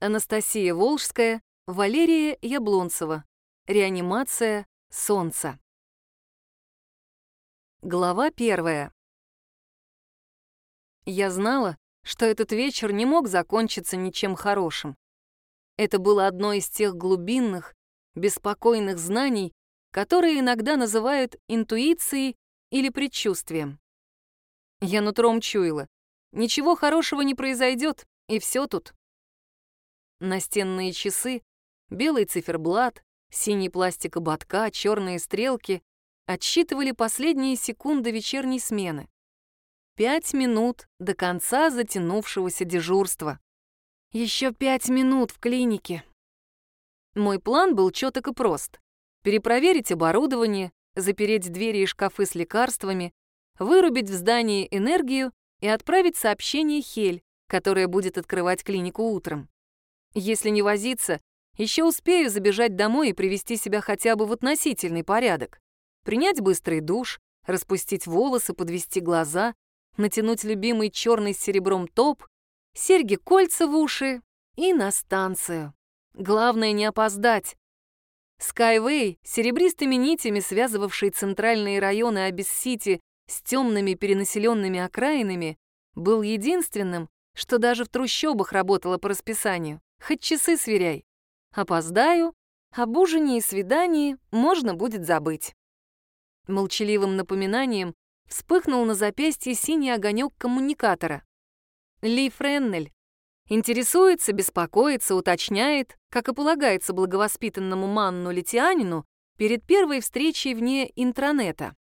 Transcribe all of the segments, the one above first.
Анастасия Волжская, Валерия Яблонцева. Реанимация солнца. Глава первая. Я знала, что этот вечер не мог закончиться ничем хорошим. Это было одно из тех глубинных, беспокойных знаний, которые иногда называют интуицией или предчувствием. Я нутром чуяла. Ничего хорошего не произойдет, и все тут. Настенные часы, белый циферблат, синий пластик ободка, черные стрелки отсчитывали последние секунды вечерней смены. Пять минут до конца затянувшегося дежурства. Еще пять минут в клинике. Мой план был четок и прост. Перепроверить оборудование, запереть двери и шкафы с лекарствами, вырубить в здании энергию и отправить сообщение Хель, которая будет открывать клинику утром. Если не возиться, еще успею забежать домой и привести себя хотя бы в относительный порядок. Принять быстрый душ, распустить волосы, подвести глаза, натянуть любимый черный с серебром топ, серьги-кольца в уши и на станцию. Главное не опоздать. Скайвей, серебристыми нитями связывавший центральные районы Абис-Сити с темными перенаселенными окраинами, был единственным, что даже в трущобах работало по расписанию. Хоть часы сверяй. Опоздаю, об ужине и свидании можно будет забыть. Молчаливым напоминанием вспыхнул на запястье синий огонек коммуникатора. Ли Френнель. Интересуется, беспокоится, уточняет, как и полагается благовоспитанному манну-литианину перед первой встречей вне интранета.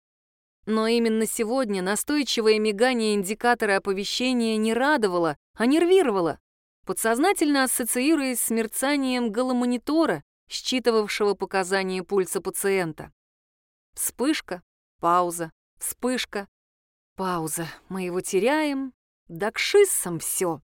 Но именно сегодня настойчивое мигание индикатора оповещения не радовало, а нервировало подсознательно ассоциируясь с мерцанием голомонитора, считывавшего показания пульса пациента. Вспышка, пауза, вспышка, пауза. Мы его теряем, да к шиссам все.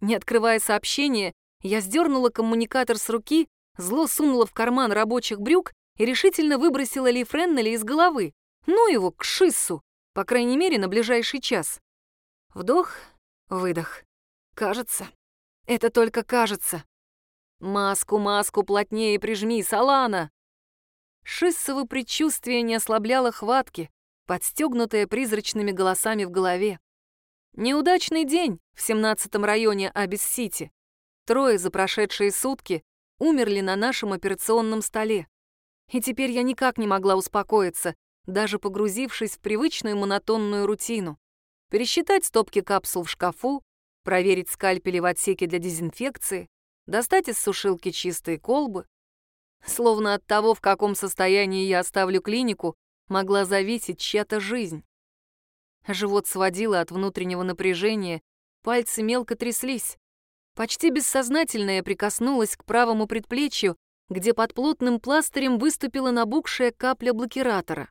Не открывая сообщение, я сдернула коммуникатор с руки, зло сунула в карман рабочих брюк и решительно выбросила Ли Френнеля из головы. Ну его, к шиссу, по крайней мере, на ближайший час. Вдох, выдох. Кажется. Это только кажется. Маску, маску плотнее прижми, Салана. Шиссово предчувствие не ослабляло хватки, подстегнутое призрачными голосами в голове. Неудачный день в 17-м районе Абис-Сити. Трое за прошедшие сутки умерли на нашем операционном столе. И теперь я никак не могла успокоиться, даже погрузившись в привычную монотонную рутину. Пересчитать стопки капсул в шкафу, проверить скальпели в отсеке для дезинфекции, достать из сушилки чистые колбы. Словно от того, в каком состоянии я оставлю клинику, могла зависеть чья-то жизнь. Живот сводило от внутреннего напряжения, пальцы мелко тряслись. Почти бессознательно я прикоснулась к правому предплечью, где под плотным пластырем выступила набухшая капля блокиратора.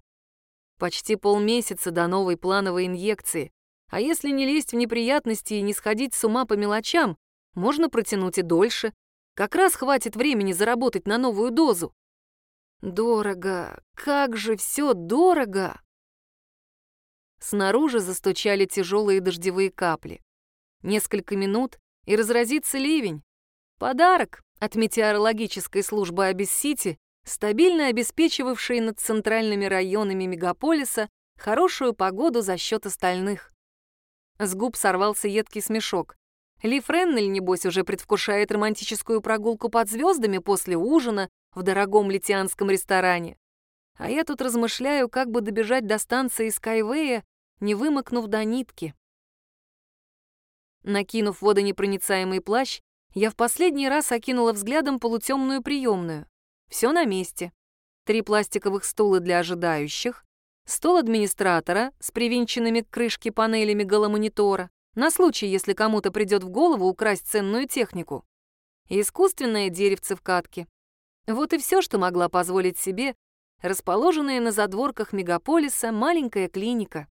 Почти полмесяца до новой плановой инъекции. А если не лезть в неприятности и не сходить с ума по мелочам, можно протянуть и дольше. Как раз хватит времени заработать на новую дозу. Дорого, как же все дорого! Снаружи застучали тяжелые дождевые капли. Несколько минут, и разразится ливень. Подарок от метеорологической службы Абис-Сити, стабильно обеспечивавшей над центральными районами мегаполиса хорошую погоду за счет остальных. С губ сорвался едкий смешок. Ли Френнель, небось, уже предвкушает романтическую прогулку под звездами после ужина в дорогом литианском ресторане. А я тут размышляю, как бы добежать до станции Скайвея, не вымокнув до нитки. Накинув водонепроницаемый плащ, я в последний раз окинула взглядом полутемную приемную. Все на месте. Три пластиковых стула для ожидающих, стол администратора с привинченными к крышке панелями голомонитора, на случай, если кому-то придет в голову украсть ценную технику, искусственное деревце в катке. Вот и все, что могла позволить себе расположенная на задворках мегаполиса маленькая клиника,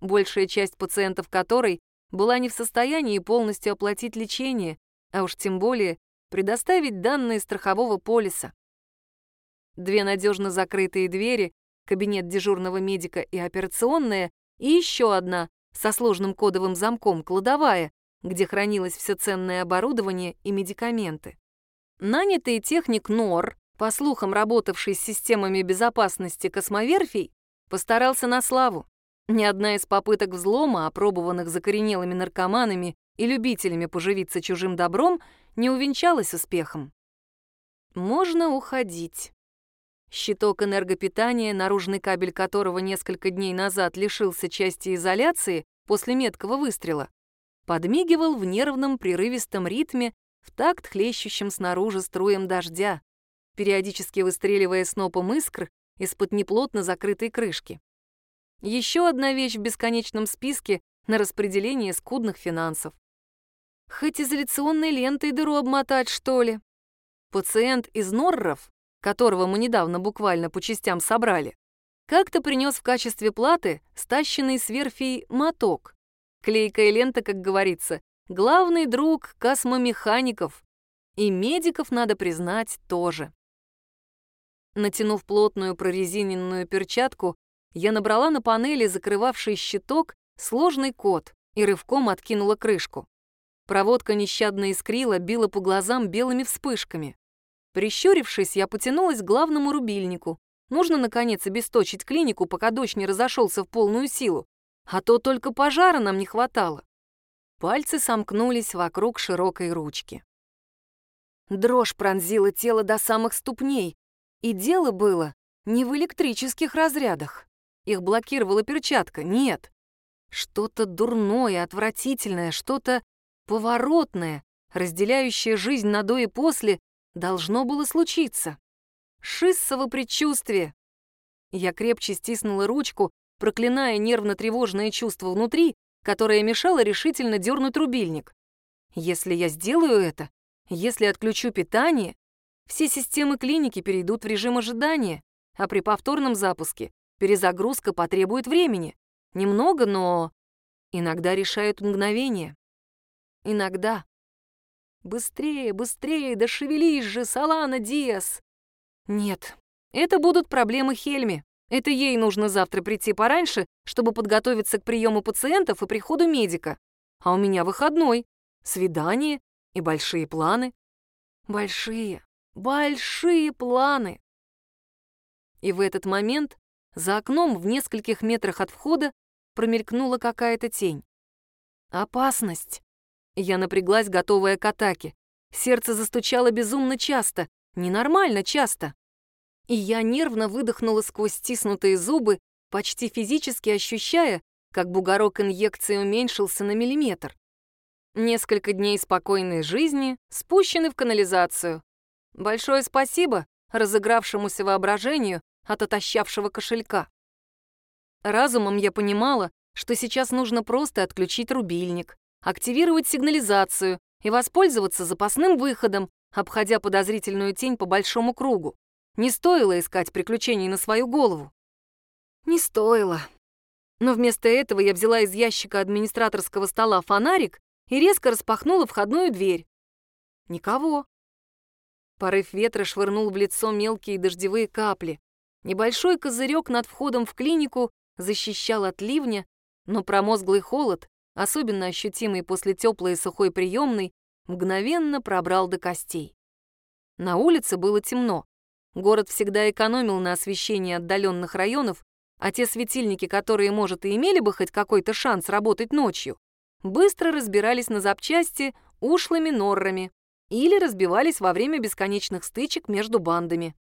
большая часть пациентов которой была не в состоянии полностью оплатить лечение, а уж тем более предоставить данные страхового полиса. Две надежно закрытые двери кабинет дежурного медика и операционная, и еще одна со сложным кодовым замком, кладовая, где хранилось все ценное оборудование и медикаменты. Нанятый техник Нор, по слухам работавший с системами безопасности космоверфей, постарался на славу. Ни одна из попыток взлома, опробованных закоренелыми наркоманами и любителями поживиться чужим добром, не увенчалась успехом. Можно уходить. Щиток энергопитания, наружный кабель которого несколько дней назад лишился части изоляции после меткого выстрела, подмигивал в нервном прерывистом ритме в такт хлещущим снаружи струям дождя, периодически выстреливая снопом искр из-под неплотно закрытой крышки. Еще одна вещь в бесконечном списке на распределение скудных финансов. Хоть изоляционной лентой дыру обмотать, что ли? Пациент из Норров, которого мы недавно буквально по частям собрали, как-то принес в качестве платы стащенный с верфей моток. Клейкая лента, как говорится, главный друг космомехаников. И медиков, надо признать, тоже. Натянув плотную прорезиненную перчатку, я набрала на панели, закрывавший щиток, сложный код и рывком откинула крышку. Проводка нещадно искрила, била по глазам белыми вспышками. Прищурившись, я потянулась к главному рубильнику. Нужно, наконец, обесточить клинику, пока дождь не разошелся в полную силу. А то только пожара нам не хватало. Пальцы сомкнулись вокруг широкой ручки. Дрожь пронзила тело до самых ступней, и дело было не в электрических разрядах. Их блокировала перчатка, нет. Что-то дурное, отвратительное, что-то поворотное, разделяющее жизнь на до и после, должно было случиться. Шиссово предчувствие. Я крепче стиснула ручку, проклиная нервно-тревожное чувство внутри, которое мешало решительно дернуть рубильник. Если я сделаю это, если отключу питание, все системы клиники перейдут в режим ожидания, а при повторном запуске перезагрузка потребует времени. Немного, но иногда решают мгновение. Иногда. Быстрее, быстрее, да шевелись же, Салана Диас! Нет, это будут проблемы Хельми. Это ей нужно завтра прийти пораньше, чтобы подготовиться к приему пациентов и приходу медика. А у меня выходной, свидание и большие планы. Большие, большие планы. И в этот момент за окном в нескольких метрах от входа промелькнула какая-то тень. Опасность. Я напряглась, готовая к атаке. Сердце застучало безумно часто, ненормально часто и я нервно выдохнула сквозь стиснутые зубы, почти физически ощущая, как бугорок инъекции уменьшился на миллиметр. Несколько дней спокойной жизни спущены в канализацию. Большое спасибо разыгравшемуся воображению от отощавшего кошелька. Разумом я понимала, что сейчас нужно просто отключить рубильник, активировать сигнализацию и воспользоваться запасным выходом, обходя подозрительную тень по большому кругу. Не стоило искать приключений на свою голову. Не стоило. Но вместо этого я взяла из ящика администраторского стола фонарик и резко распахнула входную дверь. Никого. Порыв ветра швырнул в лицо мелкие дождевые капли. Небольшой козырек над входом в клинику защищал от ливня, но промозглый холод, особенно ощутимый после теплой и сухой приемной, мгновенно пробрал до костей. На улице было темно. Город всегда экономил на освещении отдаленных районов, а те светильники, которые, может, и имели бы хоть какой-то шанс работать ночью, быстро разбирались на запчасти ушлыми норрами или разбивались во время бесконечных стычек между бандами.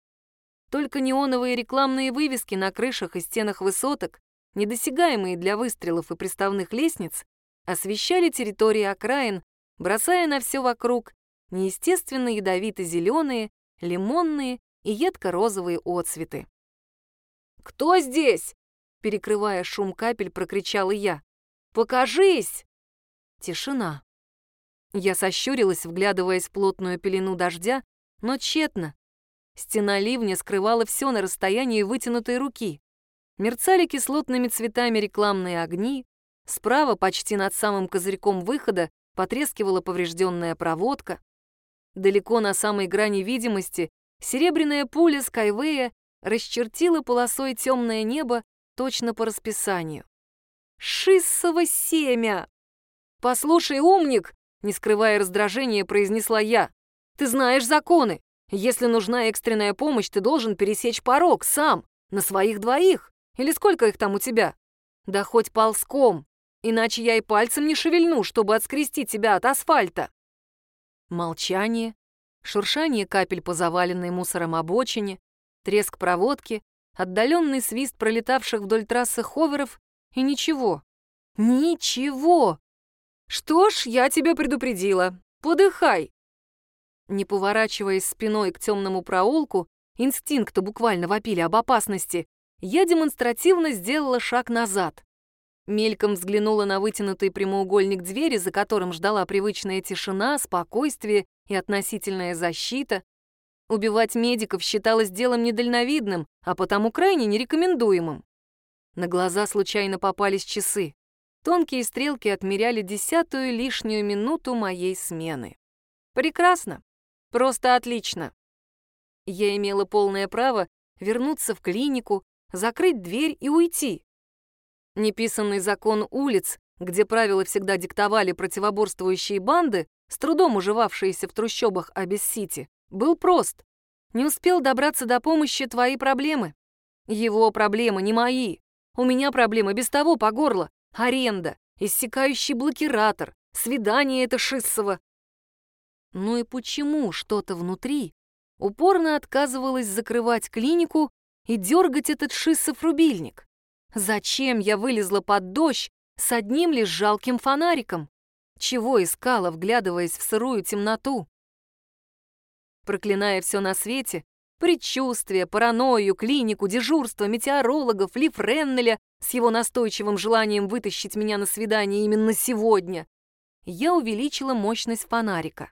Только неоновые рекламные вывески на крышах и стенах высоток, недосягаемые для выстрелов и приставных лестниц, освещали территории окраин, бросая на все вокруг неестественно ядовито-зеленые, лимонные и едко-розовые отцветы. «Кто здесь?» — перекрывая шум капель, прокричала я. «Покажись!» Тишина. Я сощурилась, вглядываясь в плотную пелену дождя, но тщетно. Стена ливня скрывала все на расстоянии вытянутой руки. Мерцали кислотными цветами рекламные огни, справа, почти над самым козырьком выхода, потрескивала поврежденная проводка. Далеко на самой грани видимости Серебряная пуля Скайвея расчертила полосой темное небо точно по расписанию. Шиссово семя! «Послушай, умник!» — не скрывая раздражения, произнесла я. «Ты знаешь законы. Если нужна экстренная помощь, ты должен пересечь порог сам, на своих двоих. Или сколько их там у тебя? Да хоть ползком, иначе я и пальцем не шевельну, чтобы отскрести тебя от асфальта». Молчание, шуршание капель по заваленной мусором обочине, треск проводки, отдаленный свист пролетавших вдоль трассы ховеров и ничего. Ничего! Что ж, я тебя предупредила. Подыхай! Не поворачиваясь спиной к темному проулку, инстинкты буквально вопили об опасности, я демонстративно сделала шаг назад. Мельком взглянула на вытянутый прямоугольник двери, за которым ждала привычная тишина, спокойствие и относительная защита. Убивать медиков считалось делом недальновидным, а потому крайне нерекомендуемым. На глаза случайно попались часы. Тонкие стрелки отмеряли десятую лишнюю минуту моей смены. Прекрасно. Просто отлично. Я имела полное право вернуться в клинику, закрыть дверь и уйти. Неписанный закон улиц, где правила всегда диктовали противоборствующие банды, с трудом уживавшиеся в трущобах Абис-Сити, был прост. Не успел добраться до помощи твои проблемы. Его проблемы, не мои. У меня проблемы без того по горло. Аренда, иссякающий блокиратор, свидание это Шиссово. Ну и почему что-то внутри упорно отказывалось закрывать клинику и дергать этот Шиссов рубильник? Зачем я вылезла под дождь с одним лишь жалким фонариком? Чего искала, вглядываясь в сырую темноту? Проклиная все на свете, предчувствие, паранойю, клинику, дежурство, метеорологов, Лив Реннеля с его настойчивым желанием вытащить меня на свидание именно сегодня, я увеличила мощность фонарика.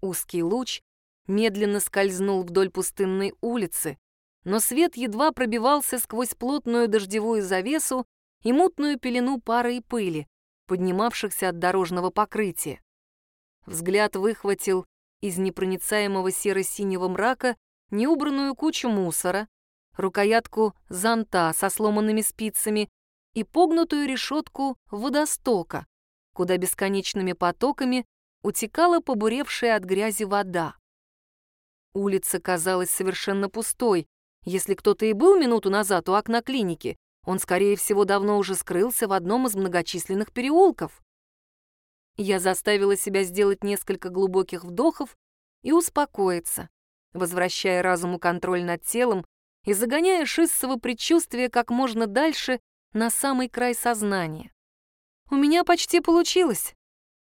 Узкий луч медленно скользнул вдоль пустынной улицы, но свет едва пробивался сквозь плотную дождевую завесу и мутную пелену пары и пыли, поднимавшихся от дорожного покрытия. Взгляд выхватил из непроницаемого серо-синего мрака неубранную кучу мусора, рукоятку зонта со сломанными спицами и погнутую решетку водостока, куда бесконечными потоками утекала побуревшая от грязи вода. Улица казалась совершенно пустой, если кто-то и был минуту назад у окна клиники, он, скорее всего, давно уже скрылся в одном из многочисленных переулков. Я заставила себя сделать несколько глубоких вдохов и успокоиться, возвращая разуму контроль над телом и загоняя Шиссово предчувствие как можно дальше на самый край сознания. У меня почти получилось,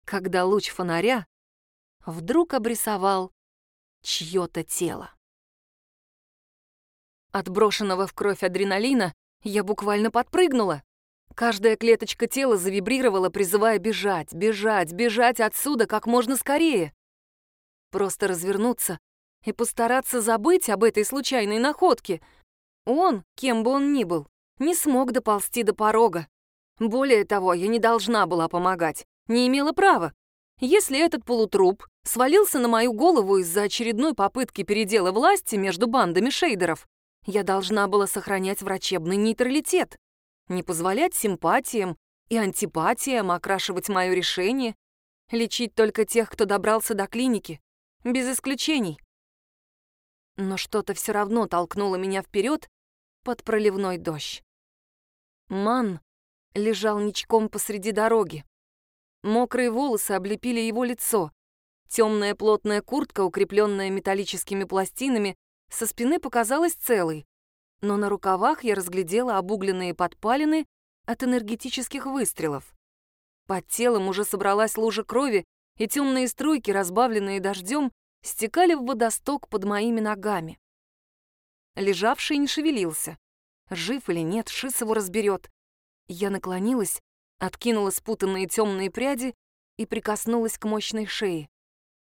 когда луч фонаря вдруг обрисовал чье-то тело. От брошенного в кровь адреналина я буквально подпрыгнула. Каждая клеточка тела завибрировала, призывая бежать, бежать, бежать отсюда как можно скорее. Просто развернуться и постараться забыть об этой случайной находке. Он, кем бы он ни был, не смог доползти до порога. Более того, я не должна была помогать, не имела права. Если этот полутруп свалился на мою голову из-за очередной попытки передела власти между бандами шейдеров, я должна была сохранять врачебный нейтралитет, не позволять симпатиям и антипатиям окрашивать мое решение, лечить только тех, кто добрался до клиники, без исключений. Но что-то все равно толкнуло меня вперед под проливной дождь. Ман лежал ничком посреди дороги. Мокрые волосы облепили его лицо. Темная плотная куртка, укрепленная металлическими пластинами, со спины показалась целой, но на рукавах я разглядела обугленные подпалины от энергетических выстрелов. Под телом уже собралась лужа крови, и темные струйки, разбавленные дождем, стекали в водосток под моими ногами. Лежавший не шевелился. Жив или нет, Шис его разберет. Я наклонилась, откинула спутанные темные пряди и прикоснулась к мощной шее.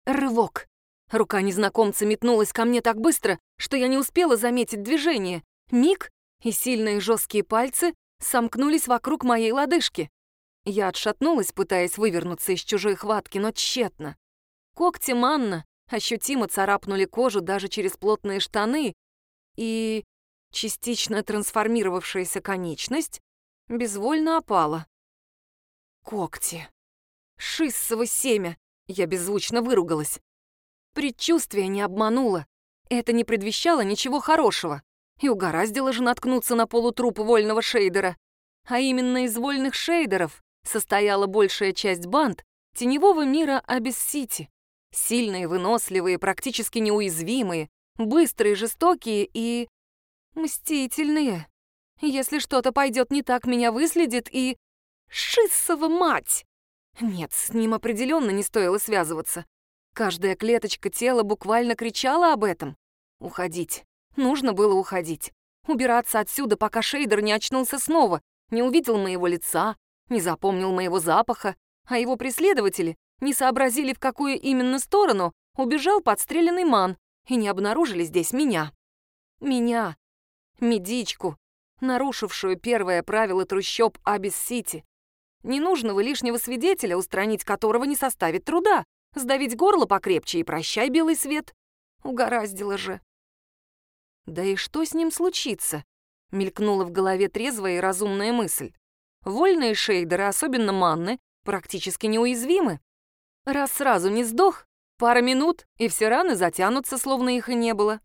Рывок! Рука незнакомца метнулась ко мне так быстро, что я не успела заметить движение. Миг, и сильные жесткие пальцы сомкнулись вокруг моей лодыжки. Я отшатнулась, пытаясь вывернуться из чужой хватки, но тщетно. Когти манна ощутимо царапнули кожу даже через плотные штаны, и частично трансформировавшаяся конечность безвольно опала. Когти. Шиссово семя! Я беззвучно выругалась. Предчувствие не обмануло. Это не предвещало ничего хорошего. И угораздило же наткнуться на полутруп вольного шейдера. А именно из вольных шейдеров состояла большая часть банд теневого мира Абис-Сити. Сильные, выносливые, практически неуязвимые, быстрые, жестокие и... мстительные. Если что-то пойдет не так, меня выследит и... Шиссова мать! Нет, с ним определенно не стоило связываться. Каждая клеточка тела буквально кричала об этом. Уходить. Нужно было уходить. Убираться отсюда, пока Шейдер не очнулся снова, не увидел моего лица, не запомнил моего запаха, а его преследователи не сообразили, в какую именно сторону убежал подстреленный ман и не обнаружили здесь меня. Меня. Медичку, нарушившую первое правило трущоб Абис-Сити. Ненужного лишнего свидетеля, устранить которого не составит труда. Сдавить горло покрепче и прощай, белый свет. Угораздило же. Да и что с ним случится? Мелькнула в голове трезвая и разумная мысль. Вольные шейдеры, особенно манны, практически неуязвимы. Раз сразу не сдох, пара минут, и все раны затянутся, словно их и не было.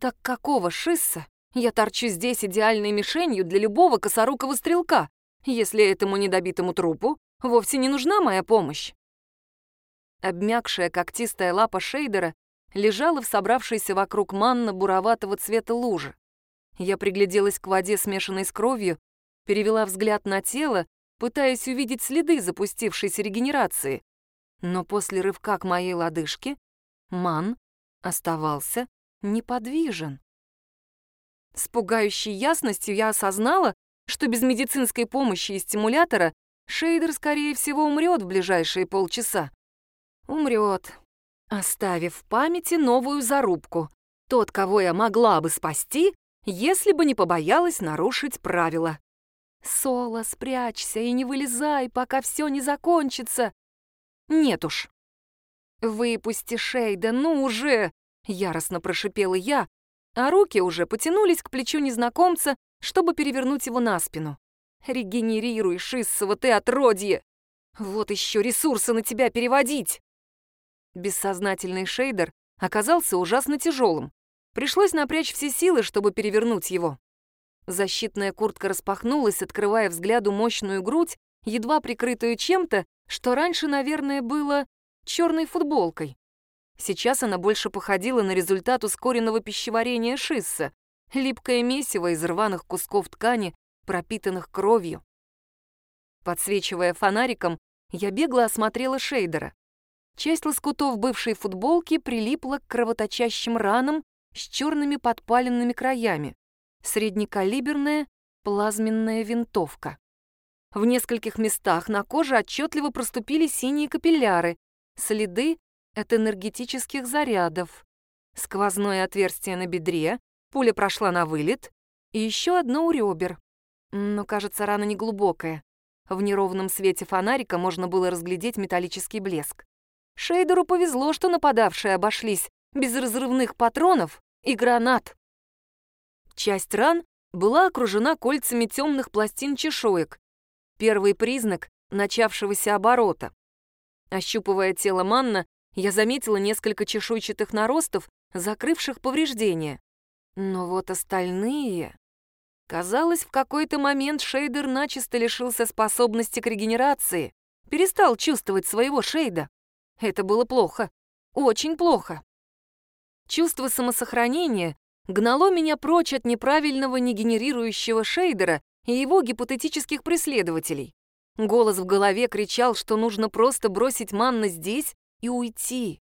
Так какого шисса я торчу здесь идеальной мишенью для любого косорукого стрелка, если этому недобитому трупу вовсе не нужна моя помощь? Обмякшая когтистая лапа шейдера лежала в собравшейся вокруг манна буроватого цвета лужи. Я пригляделась к воде, смешанной с кровью, перевела взгляд на тело, пытаясь увидеть следы запустившейся регенерации. Но после рывка к моей лодыжке ман оставался неподвижен. С пугающей ясностью я осознала, что без медицинской помощи и стимулятора Шейдер, скорее всего, умрет в ближайшие полчаса. Умрет, оставив в памяти новую зарубку. Тот, кого я могла бы спасти, если бы не побоялась нарушить правила. «Соло, спрячься и не вылезай, пока все не закончится!» «Нет уж!» «Выпусти Шейда, ну уже!» — яростно прошипела я, а руки уже потянулись к плечу незнакомца, чтобы перевернуть его на спину. «Регенерируй, Шиссово, ты отродье! Вот еще ресурсы на тебя переводить!» Бессознательный шейдер оказался ужасно тяжелым. Пришлось напрячь все силы, чтобы перевернуть его. Защитная куртка распахнулась, открывая взгляду мощную грудь, едва прикрытую чем-то, что раньше, наверное, было черной футболкой. Сейчас она больше походила на результат ускоренного пищеварения шисса, липкое месиво из рваных кусков ткани, пропитанных кровью. Подсвечивая фонариком, я бегло осмотрела шейдера. Часть лоскутов бывшей футболки прилипла к кровоточащим ранам с черными подпаленными краями. Среднекалиберная плазменная винтовка. В нескольких местах на коже отчетливо проступили синие капилляры, следы от энергетических зарядов. Сквозное отверстие на бедре, пуля прошла на вылет, и еще одно у ребер. Но, кажется, рана неглубокая. В неровном свете фонарика можно было разглядеть металлический блеск. Шейдеру повезло, что нападавшие обошлись без разрывных патронов и гранат. Часть ран была окружена кольцами темных пластин чешуек. Первый признак начавшегося оборота. Ощупывая тело Манна, я заметила несколько чешуйчатых наростов, закрывших повреждения. Но вот остальные... Казалось, в какой-то момент Шейдер начисто лишился способности к регенерации, перестал чувствовать своего Шейда. Это было плохо. Очень плохо. Чувство самосохранения гнало меня прочь от неправильного негенерирующего шейдера и его гипотетических преследователей. Голос в голове кричал, что нужно просто бросить манна здесь и уйти.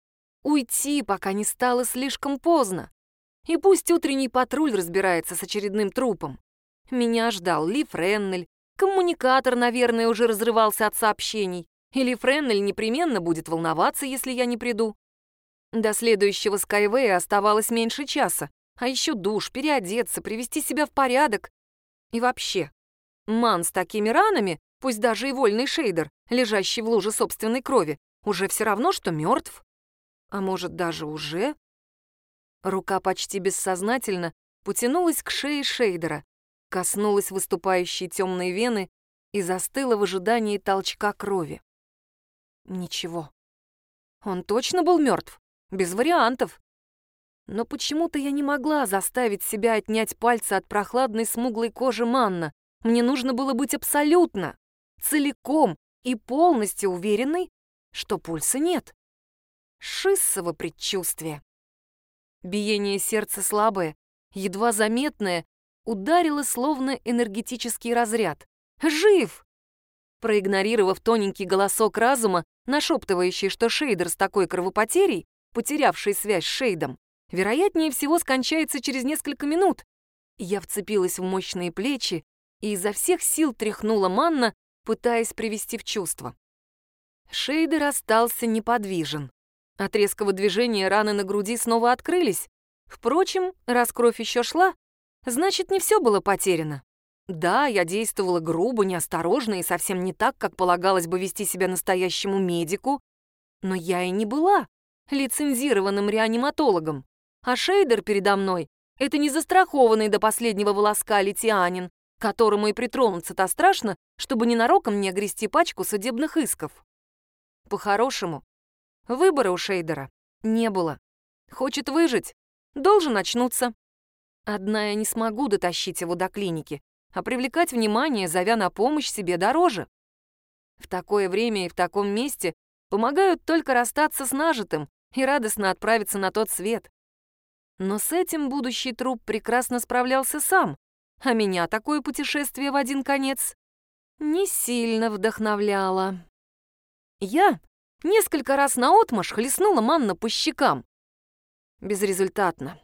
Уйти, пока не стало слишком поздно. И пусть утренний патруль разбирается с очередным трупом. Меня ждал Ли Френнель. Коммуникатор, наверное, уже разрывался от сообщений. Или Френнель непременно будет волноваться, если я не приду. До следующего Скайвея оставалось меньше часа, а еще душ, переодеться, привести себя в порядок. И вообще, ман с такими ранами, пусть даже и вольный шейдер, лежащий в луже собственной крови, уже все равно, что мертв. А может, даже уже? Рука почти бессознательно потянулась к шее шейдера, коснулась выступающей темной вены и застыла в ожидании толчка крови. Ничего. Он точно был мертв, без вариантов. Но почему-то я не могла заставить себя отнять пальцы от прохладной смуглой кожи Манна. Мне нужно было быть абсолютно, целиком и полностью уверенной, что пульса нет. Шиссово предчувствие. Биение сердца слабое, едва заметное, ударило словно энергетический разряд. «Жив!» Проигнорировав тоненький голосок разума, нашептывающий, что Шейдер с такой кровопотерей, потерявший связь с Шейдом, вероятнее всего скончается через несколько минут, я вцепилась в мощные плечи и изо всех сил тряхнула манна, пытаясь привести в чувство. Шейдер остался неподвижен. От резкого движения раны на груди снова открылись. Впрочем, раз кровь еще шла, значит, не все было потеряно. Да, я действовала грубо, неосторожно и совсем не так, как полагалось бы вести себя настоящему медику, но я и не была лицензированным реаниматологом. А Шейдер передо мной — это не застрахованный до последнего волоска литианин, которому и притронуться-то страшно, чтобы ненароком не огрести пачку судебных исков. По-хорошему, выбора у Шейдера не было. Хочет выжить, должен очнуться. Одна я не смогу дотащить его до клиники, а привлекать внимание, зовя на помощь себе дороже. В такое время и в таком месте помогают только расстаться с нажитым и радостно отправиться на тот свет. Но с этим будущий труп прекрасно справлялся сам, а меня такое путешествие в один конец не сильно вдохновляло. Я несколько раз наотмашь хлестнула манна по щекам. Безрезультатно.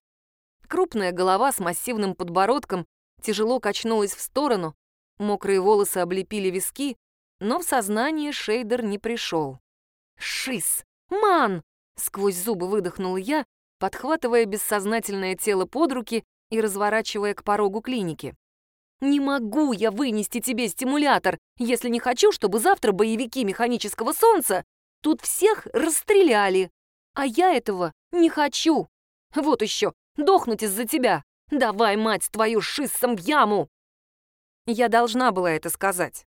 Крупная голова с массивным подбородком тяжело качнулась в сторону, мокрые волосы облепили виски, но в сознание Шейдер не пришел. «Шиз! Ман!» — сквозь зубы выдохнул я, подхватывая бессознательное тело под руки и разворачивая к порогу клиники. «Не могу я вынести тебе стимулятор, если не хочу, чтобы завтра боевики механического солнца тут всех расстреляли. А я этого не хочу. Вот еще, дохнуть из-за тебя. Давай, мать твою, шиссом в яму!» Я должна была это сказать.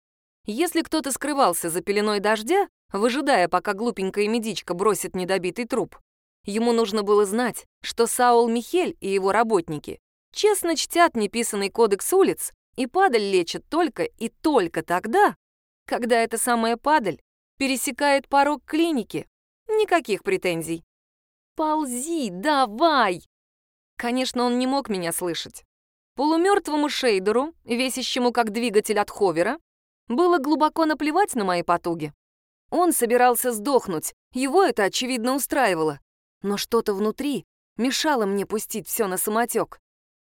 Если кто-то скрывался за пеленой дождя, выжидая, пока глупенькая медичка бросит недобитый труп, ему нужно было знать, что Саул Михель и его работники честно чтят неписанный кодекс улиц и падаль лечат только и только тогда, когда эта самая падаль пересекает порог клиники. Никаких претензий. «Ползи, давай!» Конечно, он не мог меня слышать. Полумертвому шейдеру, весящему как двигатель от ховера, было глубоко наплевать на мои потуги. Он собирался сдохнуть, его это, очевидно, устраивало. Но что-то внутри мешало мне пустить все на самотек.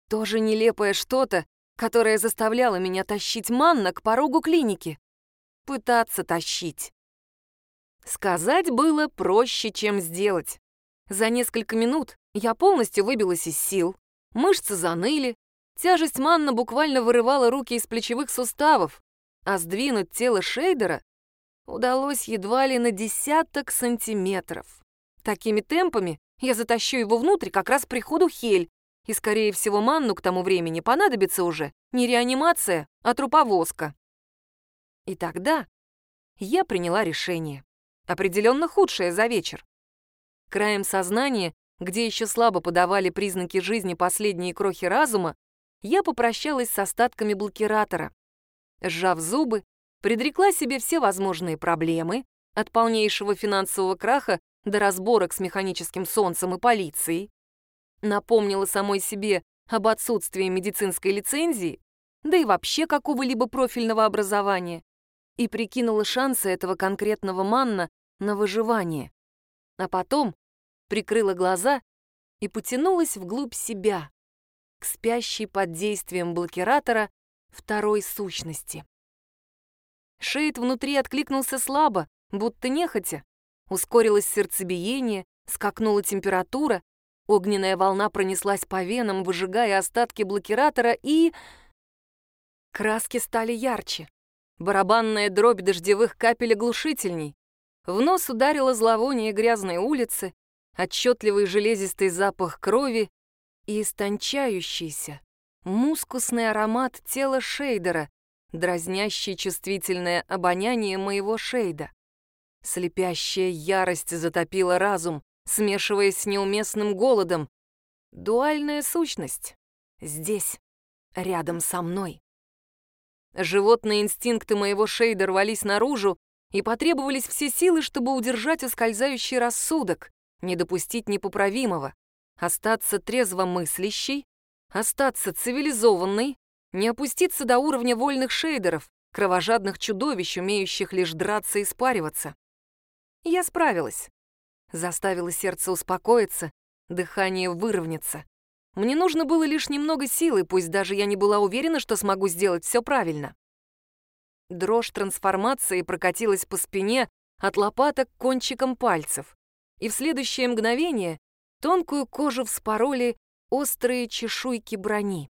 Тоже нелепое что-то, которое заставляло меня тащить манна к порогу клиники. Пытаться тащить. Сказать было проще, чем сделать. За несколько минут я полностью выбилась из сил, мышцы заныли, тяжесть манна буквально вырывала руки из плечевых суставов, а сдвинуть тело Шейдера удалось едва ли на десяток сантиметров. Такими темпами я затащу его внутрь как раз приходу Хель, и, скорее всего, манну к тому времени понадобится уже не реанимация, а труповозка. И тогда я приняла решение, определенно худшее за вечер. Краем сознания, где еще слабо подавали признаки жизни последние крохи разума, я попрощалась с остатками блокиратора. Сжав зубы, предрекла себе все возможные проблемы, от полнейшего финансового краха до разборок с механическим солнцем и полицией. Напомнила самой себе об отсутствии медицинской лицензии, да и вообще какого-либо профильного образования, и прикинула шансы этого конкретного манна на выживание. А потом прикрыла глаза и потянулась вглубь себя, к спящей под действием блокиратора второй сущности. Шейд внутри откликнулся слабо, будто нехотя. Ускорилось сердцебиение, скакнула температура, огненная волна пронеслась по венам, выжигая остатки блокиратора, и... Краски стали ярче. Барабанная дробь дождевых капель оглушительней. В нос ударило зловоние грязной улицы, отчетливый железистый запах крови и истончающийся, мускусный аромат тела Шейдера, дразнящий чувствительное обоняние моего Шейда. Слепящая ярость затопила разум, смешиваясь с неуместным голодом. Дуальная сущность. Здесь, рядом со мной. Животные инстинкты моего шейда рвались наружу, и потребовались все силы, чтобы удержать ускользающий рассудок, не допустить непоправимого, остаться трезвомыслящей, остаться цивилизованной, не опуститься до уровня вольных шейдеров, кровожадных чудовищ, умеющих лишь драться и спариваться. Я справилась. Заставила сердце успокоиться, дыхание выровняться. Мне нужно было лишь немного силы, пусть даже я не была уверена, что смогу сделать все правильно. Дрожь трансформации прокатилась по спине от лопаток к кончикам пальцев, и в следующее мгновение тонкую кожу вспороли острые чешуйки брони.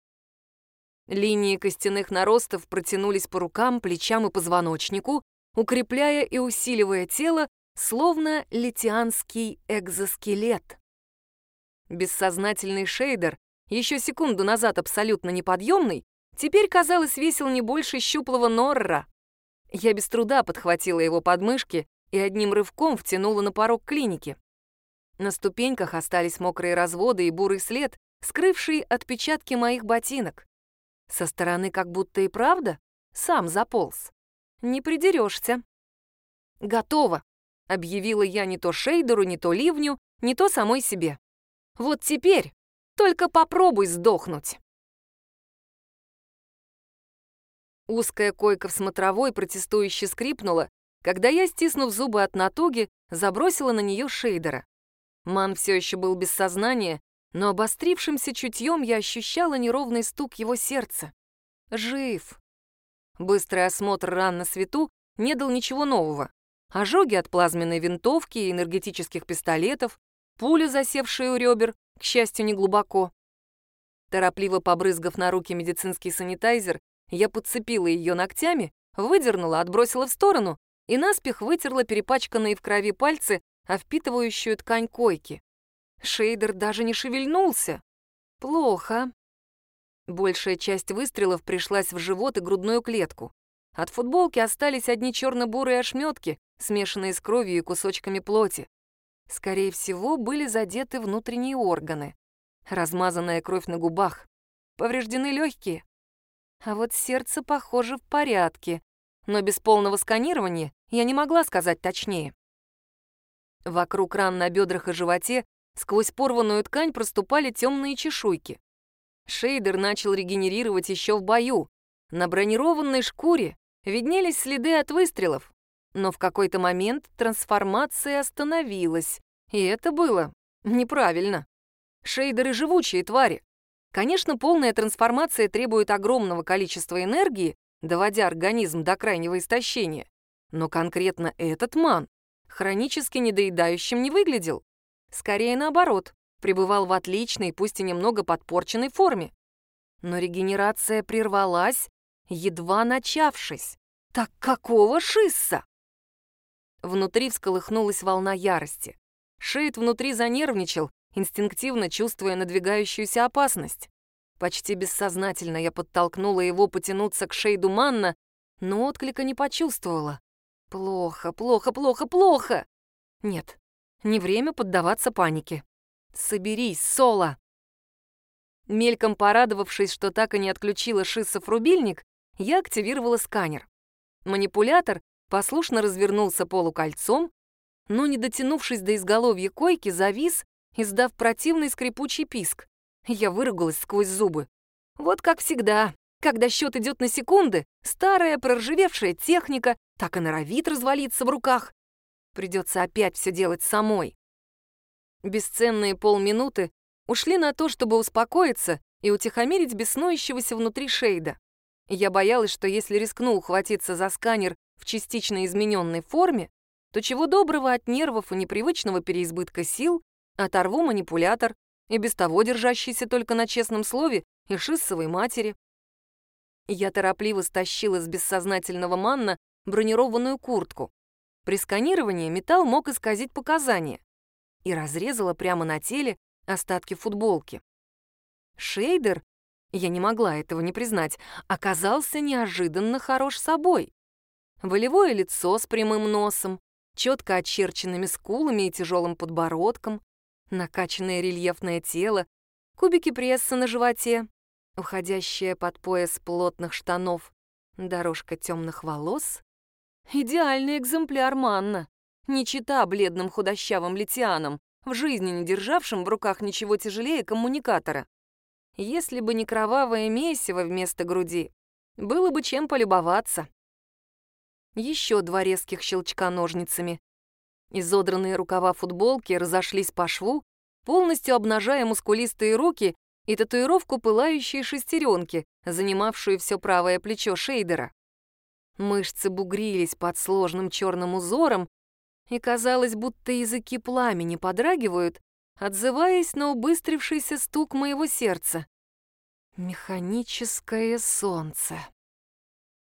Линии костяных наростов протянулись по рукам, плечам и позвоночнику, укрепляя и усиливая тело, словно литианский экзоскелет. Бессознательный шейдер, еще секунду назад абсолютно неподъемный, теперь, казалось, весил не больше щуплого Норра. Я без труда подхватила его подмышки и одним рывком втянула на порог клиники. На ступеньках остались мокрые разводы и бурый след, скрывший отпечатки моих ботинок. Со стороны как будто и правда сам заполз. Не придерешься. «Готово», — объявила я не то Шейдеру, не то Ливню, не то самой себе. «Вот теперь только попробуй сдохнуть». Узкая койка в смотровой протестующе скрипнула, когда я, стиснув зубы от натуги, забросила на нее шейдера. Ман все еще был без сознания, но обострившимся чутьем я ощущала неровный стук его сердца. Жив. Быстрый осмотр ран на свету не дал ничего нового. Ожоги от плазменной винтовки и энергетических пистолетов, пуля, засевшая у ребер, к счастью, не глубоко. Торопливо побрызгав на руки медицинский санитайзер, я подцепила ее ногтями, выдернула, отбросила в сторону и наспех вытерла перепачканные в крови пальцы, о впитывающую ткань койки. Шейдер даже не шевельнулся. Плохо. Большая часть выстрелов пришлась в живот и грудную клетку. От футболки остались одни черно-бурые ошметки, смешанные с кровью и кусочками плоти. Скорее всего, были задеты внутренние органы. Размазанная кровь на губах. Повреждены легкие. А вот сердце, похоже, в порядке. Но без полного сканирования я не могла сказать точнее. Вокруг ран на бедрах и животе сквозь порванную ткань проступали темные чешуйки. Шейдер начал регенерировать еще в бою. На бронированной шкуре виднелись следы от выстрелов. Но в какой-то момент трансформация остановилась. И это было неправильно. Шейдеры — живучие твари. Конечно, полная трансформация требует огромного количества энергии, доводя организм до крайнего истощения. Но конкретно этот ман хронически недоедающим не выглядел. Скорее наоборот, пребывал в отличной, пусть и немного подпорченной форме. Но регенерация прервалась, едва начавшись. Так какого шисса? Внутри всколыхнулась волна ярости. Шейд внутри занервничал, инстинктивно чувствуя надвигающуюся опасность. Почти бессознательно я подтолкнула его потянуться к шейду Манна, но отклика не почувствовала. Плохо, плохо, плохо, плохо! Нет, не время поддаваться панике. Соберись, Соло! Мельком порадовавшись, что так и не отключила Шиссов рубильник, я активировала сканер. Манипулятор послушно развернулся полукольцом, но, не дотянувшись до изголовья койки, завис издав противный скрипучий писк. Я выругалась сквозь зубы. Вот как всегда, когда счет идет на секунды, старая проржавевшая техника так и норовит развалиться в руках. Придется опять все делать самой. Бесценные полминуты ушли на то, чтобы успокоиться и утихомирить беснующегося внутри Шейда. Я боялась, что если рискну ухватиться за сканер в частично измененной форме, то чего доброго от нервов и непривычного переизбытка сил Оторву манипулятор, и без того держащийся только на честном слове, и шиссовой матери. Я торопливо стащила с бессознательного манна бронированную куртку. При сканировании металл мог исказить показания. И разрезала прямо на теле остатки футболки. Шейдер, я не могла этого не признать, оказался неожиданно хорош собой. Волевое лицо с прямым носом, четко очерченными скулами и тяжелым подбородком, накачанное рельефное тело, кубики пресса на животе, уходящая под пояс плотных штанов, дорожка темных волос. Идеальный экземпляр Манна, не чита бледным худощавым литианам, в жизни не державшим в руках ничего тяжелее коммуникатора. Если бы не кровавое месиво вместо груди, было бы чем полюбоваться. Еще два резких щелчка ножницами. Изодранные рукава футболки разошлись по шву, полностью обнажая мускулистые руки и татуировку пылающей шестеренки, занимавшую все правое плечо Шейдера. Мышцы бугрились под сложным черным узором, и казалось, будто языки пламени подрагивают, отзываясь на убыстрившийся стук моего сердца. Механическое солнце.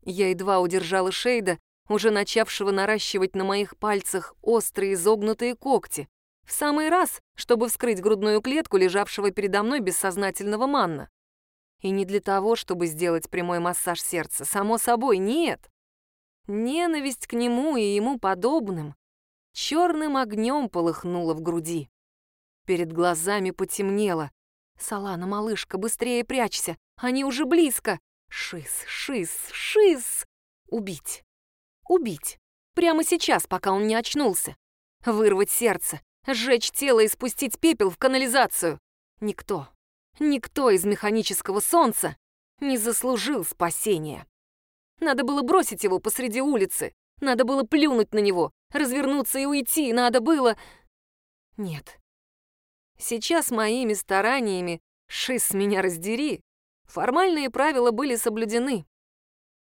Я едва удержала Шейда, уже начавшего наращивать на моих пальцах острые изогнутые когти, в самый раз, чтобы вскрыть грудную клетку лежавшего передо мной бессознательного манна. И не для того, чтобы сделать прямой массаж сердца, само собой, нет. Ненависть к нему и ему подобным черным огнем полыхнула в груди. Перед глазами потемнело. «Салана, малышка, быстрее прячься! Они уже близко! Шиз, шиз, шиз! Убить! Убить! Прямо сейчас, пока он не очнулся! Вырвать сердце, сжечь тело и спустить пепел в канализацию! Никто, никто из механического солнца не заслужил спасения! Надо было бросить его посреди улицы, надо было плюнуть на него, развернуться и уйти, надо было... Нет, Сейчас моими стараниями, шиз меня раздери, формальные правила были соблюдены.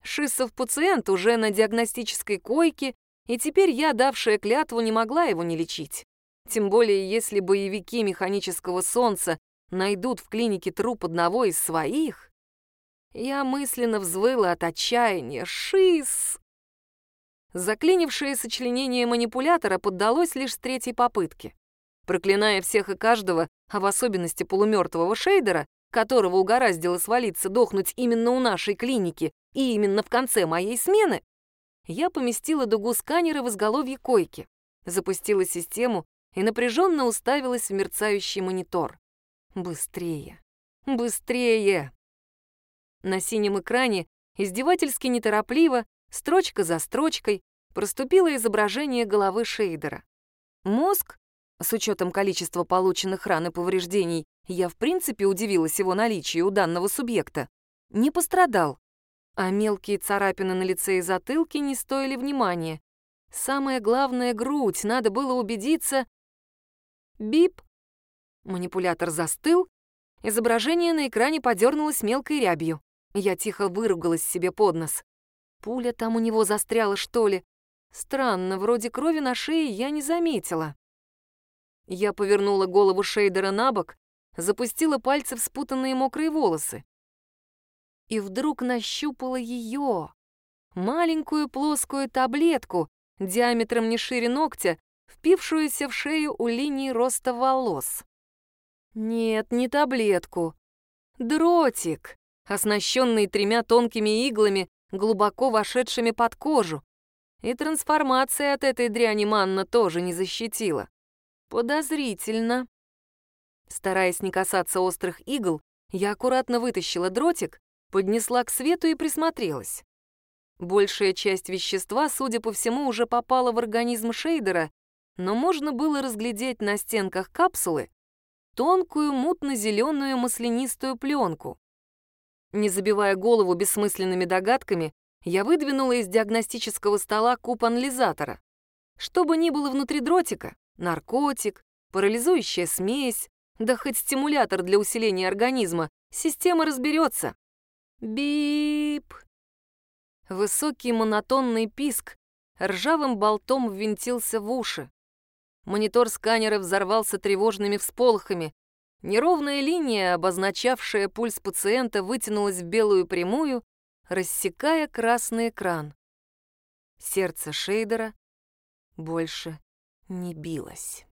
Шиссов пациент уже на диагностической койке, и теперь я, давшая клятву, не могла его не лечить. Тем более, если боевики механического солнца найдут в клинике труп одного из своих. Я мысленно взвыла от отчаяния. Шиз! Заклинившее сочленение манипулятора поддалось лишь с третьей попытки. Проклиная всех и каждого, а в особенности полумертвого Шейдера, которого угораздило свалиться дохнуть именно у нашей клиники и именно в конце моей смены, я поместила дугу сканера в изголовье койки, запустила систему и напряженно уставилась в мерцающий монитор. Быстрее! Быстрее! На синем экране издевательски неторопливо, строчка за строчкой, проступило изображение головы Шейдера. Мозг с учетом количества полученных ран и повреждений, я в принципе удивилась его наличию у данного субъекта. Не пострадал. А мелкие царапины на лице и затылке не стоили внимания. Самое главное — грудь, надо было убедиться... Бип! Манипулятор застыл, изображение на экране подернулось мелкой рябью. Я тихо выругалась себе под нос. Пуля там у него застряла, что ли? Странно, вроде крови на шее я не заметила. Я повернула голову Шейдера на бок, запустила пальцы в спутанные мокрые волосы. И вдруг нащупала ее, маленькую плоскую таблетку, диаметром не шире ногтя, впившуюся в шею у линии роста волос. Нет, не таблетку. Дротик, оснащенный тремя тонкими иглами, глубоко вошедшими под кожу. И трансформация от этой дряни манна тоже не защитила. Подозрительно. Стараясь не касаться острых игл, я аккуратно вытащила дротик, поднесла к свету и присмотрелась. Большая часть вещества, судя по всему, уже попала в организм шейдера, но можно было разглядеть на стенках капсулы тонкую мутно-зеленую маслянистую пленку. Не забивая голову бессмысленными догадками, я выдвинула из диагностического стола куб анализатора. Что бы ни было внутри дротика, наркотик, парализующая смесь, да хоть стимулятор для усиления организма, система разберется. Бип! Высокий монотонный писк ржавым болтом ввинтился в уши. Монитор сканера взорвался тревожными всполохами. Неровная линия, обозначавшая пульс пациента, вытянулась в белую прямую, рассекая красный экран. Сердце Шейдера больше не билась.